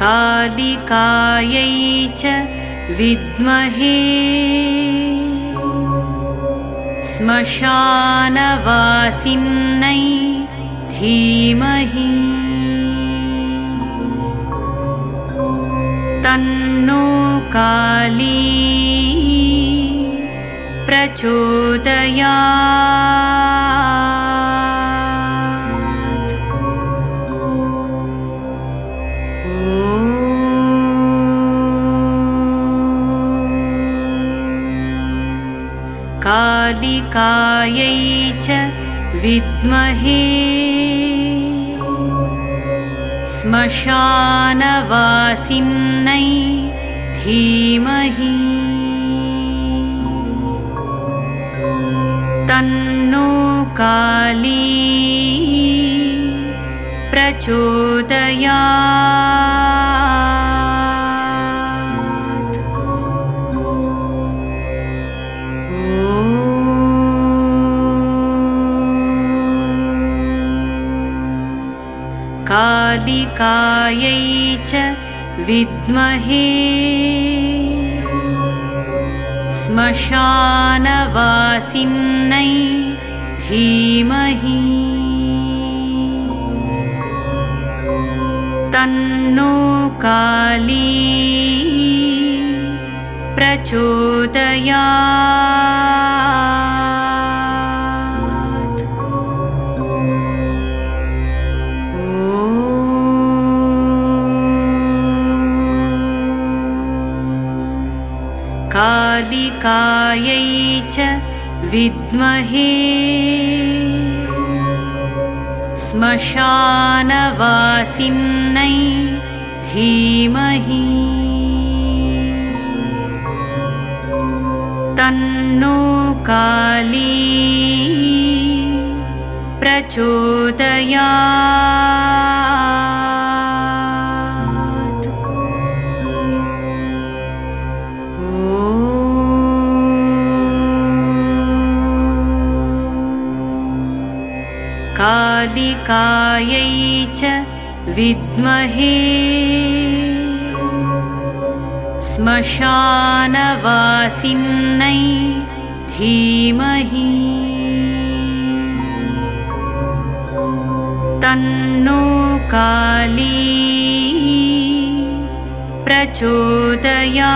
कालिकायै च विद्महे। श्मशानवासिन्नै धीमहि। तन्नो काली प्रचोदया कालिकायै च विद्महे। श्मशानवासिन्नै धीमहि। तन्नो काली प्रचोदया कालिकायै च विद्महे। श्मशानवासिन्नै धीमहि। तन्नो काली प्रचोदया कालिकायै च विद्महे। श्मशानवासिन्नै धीमहि। तन्नो काली प्रचोदया कालिकायै च विद्महे। श्मशानवासिन्नै धीमहि। तन्नो काली प्रचोदया